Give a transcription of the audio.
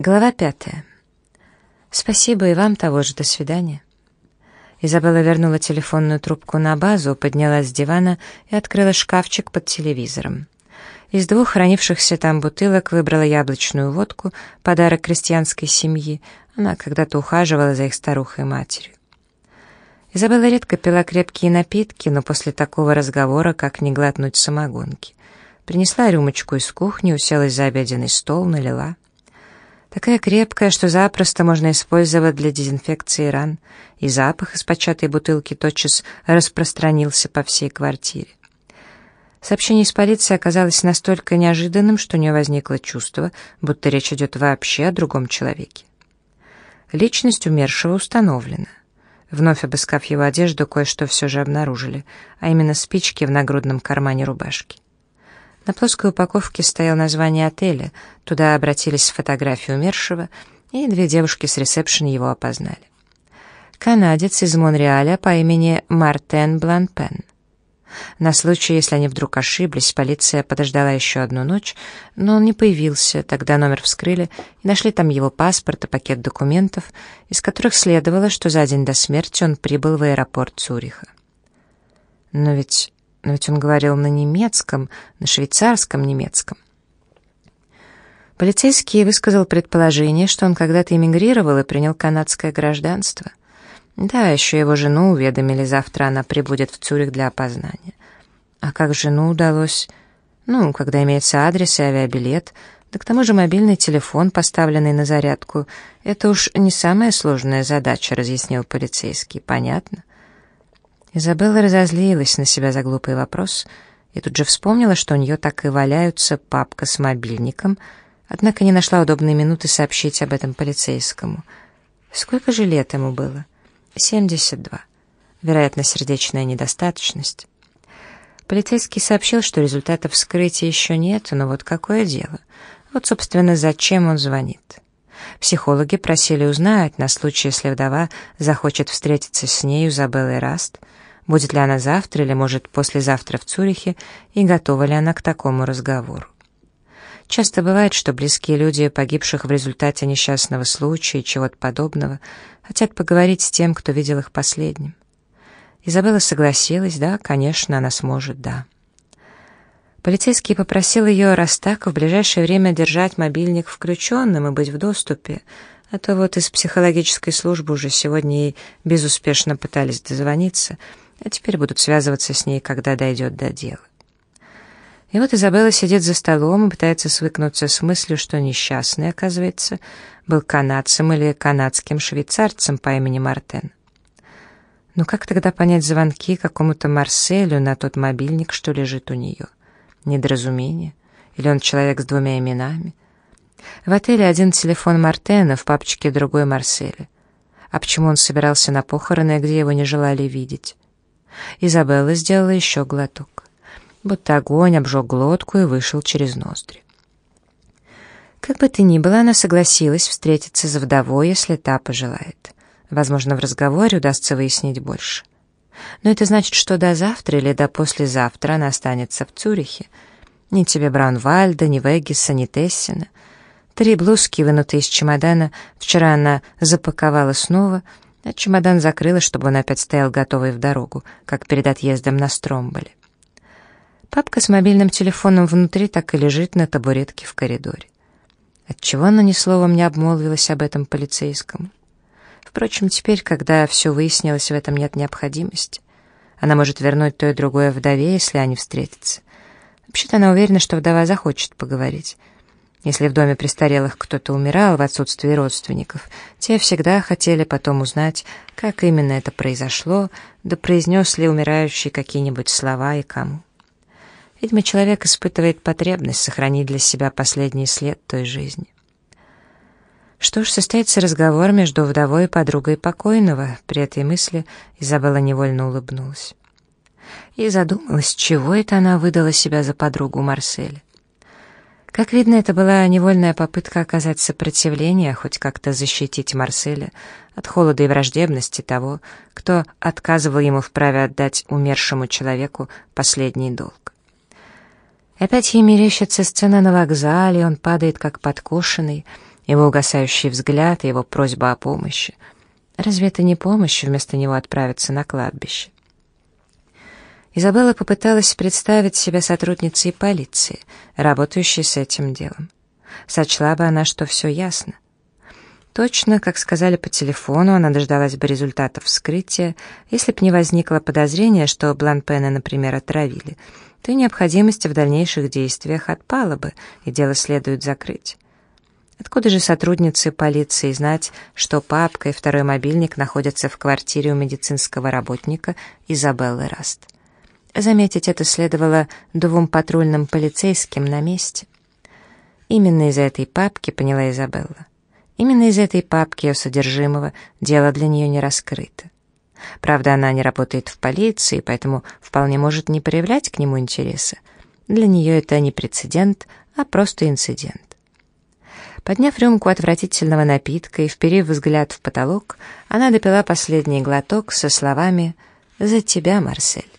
Глава пятая. Спасибо и вам того же. До свидания. Изабелла вернула телефонную трубку на базу, поднялась с дивана и открыла шкафчик под телевизором. Из двух хранившихся там бутылок выбрала яблочную водку, подарок крестьянской семьи. Она когда-то ухаживала за их старухой матерью. Изабелла редко пила крепкие напитки, но после такого разговора как не глотнуть самогонки. Принесла рюмочку из кухни, уселась за обеденный стол, налила — Такая крепкая, что запросто можно использовать для дезинфекции ран, и запах из початой бутылки тотчас распространился по всей квартире. Сообщение из полиции оказалось настолько неожиданным, что у нее возникло чувство, будто речь идет вообще о другом человеке. Личность умершего установлена. Вновь обыскав его одежду, кое-что все же обнаружили, а именно спички в нагрудном кармане рубашки. На плоской упаковке стояло название отеля, туда обратились с фотографией умершего, и две девушки с ресепшена его опознали. Канадец из Монреаля по имени Мартен Бланпен. На случай, если они вдруг ошиблись, полиция подождала еще одну ночь, но он не появился, тогда номер вскрыли и нашли там его паспорт и пакет документов, из которых следовало, что за день до смерти он прибыл в аэропорт Цюриха. Но ведь но ведь он говорил на немецком, на швейцарском немецком. Полицейский высказал предположение, что он когда-то эмигрировал и принял канадское гражданство. Да, еще его жену уведомили, завтра она прибудет в Цюрих для опознания. А как жену удалось? Ну, когда имеется адрес и авиабилет, да к тому же мобильный телефон, поставленный на зарядку, это уж не самая сложная задача, разъяснил полицейский, понятно? Изабелла разозлилась на себя за глупый вопрос и тут же вспомнила, что у нее так и валяются папка с мобильником, однако не нашла удобной минуты сообщить об этом полицейскому. Сколько же лет ему было? 72. Вероятно, сердечная недостаточность. Полицейский сообщил, что результатов вскрытия еще нет, но вот какое дело. Вот, собственно, зачем он звонит. Психологи просили узнать, на случай, если вдова захочет встретиться с нею, Изабеллой Раст, будет ли она завтра или, может, послезавтра в Цюрихе, и готова ли она к такому разговору. Часто бывает, что близкие люди, погибших в результате несчастного случая и чего-то подобного, хотят поговорить с тем, кто видел их последним. Изабелла согласилась, да, конечно, она сможет, да. Полицейский попросил ее, раз так, в ближайшее время держать мобильник включенным и быть в доступе, а то вот из психологической службы уже сегодня ей безуспешно пытались дозвониться, а теперь будут связываться с ней, когда дойдет до дела. И вот Изабелла сидит за столом и пытается свыкнуться с мыслью, что несчастный, оказывается, был канадцем или канадским швейцарцем по имени Мартен. Но ну как тогда понять звонки какому-то Марселю на тот мобильник, что лежит у нее? Недоразумение? Или он человек с двумя именами? В отеле один телефон Мартена, в папочке другой Марселя. А почему он собирался на похороны, где его не желали видеть? Изабелла сделала еще глоток. Будто огонь обжег глотку и вышел через ноздри. Как бы то ни было, она согласилась встретиться за вдовой, если та пожелает. Возможно, в разговоре удастся выяснить больше. Но это значит, что до завтра или до послезавтра она останется в Цюрихе. Ни тебе Браунвальда, ни Вегиса, ни Тессина. Три блузки, вынутые из чемодана, вчера она запаковала снова, а чемодан закрыла, чтобы он опять стоял готовый в дорогу, как перед отъездом на Стромболе. Папка с мобильным телефоном внутри так и лежит на табуретке в коридоре. Отчего она ни словом не обмолвилась об этом полицейскому? Впрочем, теперь, когда все выяснилось, в этом нет необходимости. Она может вернуть то и другое вдове, если они встретятся. Вообще-то она уверена, что вдова захочет поговорить. Если в доме престарелых кто-то умирал в отсутствии родственников, те всегда хотели потом узнать, как именно это произошло, да произнес ли умирающий какие-нибудь слова и кому. Видимо, человек испытывает потребность сохранить для себя последний след той жизни. Что ж, состоится разговор между вдовой и подругой покойного. При этой мысли Изабелла невольно улыбнулась. И задумалась, чего это она выдала себя за подругу Марселя. Как видно, это была невольная попытка оказать сопротивление, хоть как-то защитить Марселя от холода и враждебности того, кто отказывал ему в праве отдать умершему человеку последний долг. Опять ей мерещится сцена на вокзале, он падает как подкошенный, его угасающий взгляд и его просьба о помощи. Разве это не помощь вместо него отправиться на кладбище? Изабелла попыталась представить себя сотрудницей полиции, работающей с этим делом. Сочла бы она, что все ясно. Точно, как сказали по телефону, она дождалась бы результатов вскрытия, если б не возникло подозрения, что Бланпена, например, отравили, то необходимость в дальнейших действиях отпала бы, и дело следует закрыть. Откуда же сотруднице полиции знать, что папка и второй мобильник находятся в квартире у медицинского работника Изабеллы Раст? Заметить это следовало двум патрульным полицейским на месте. Именно из этой папки, поняла Изабелла. Именно из этой папки ее содержимого дело для нее не раскрыто. Правда, она не работает в полиции, поэтому вполне может не проявлять к нему интереса. Для нее это не прецедент, а просто инцидент. Подняв рюмку отвратительного напитка и вперев взгляд в потолок, она допила последний глоток со словами «За тебя, Марсель».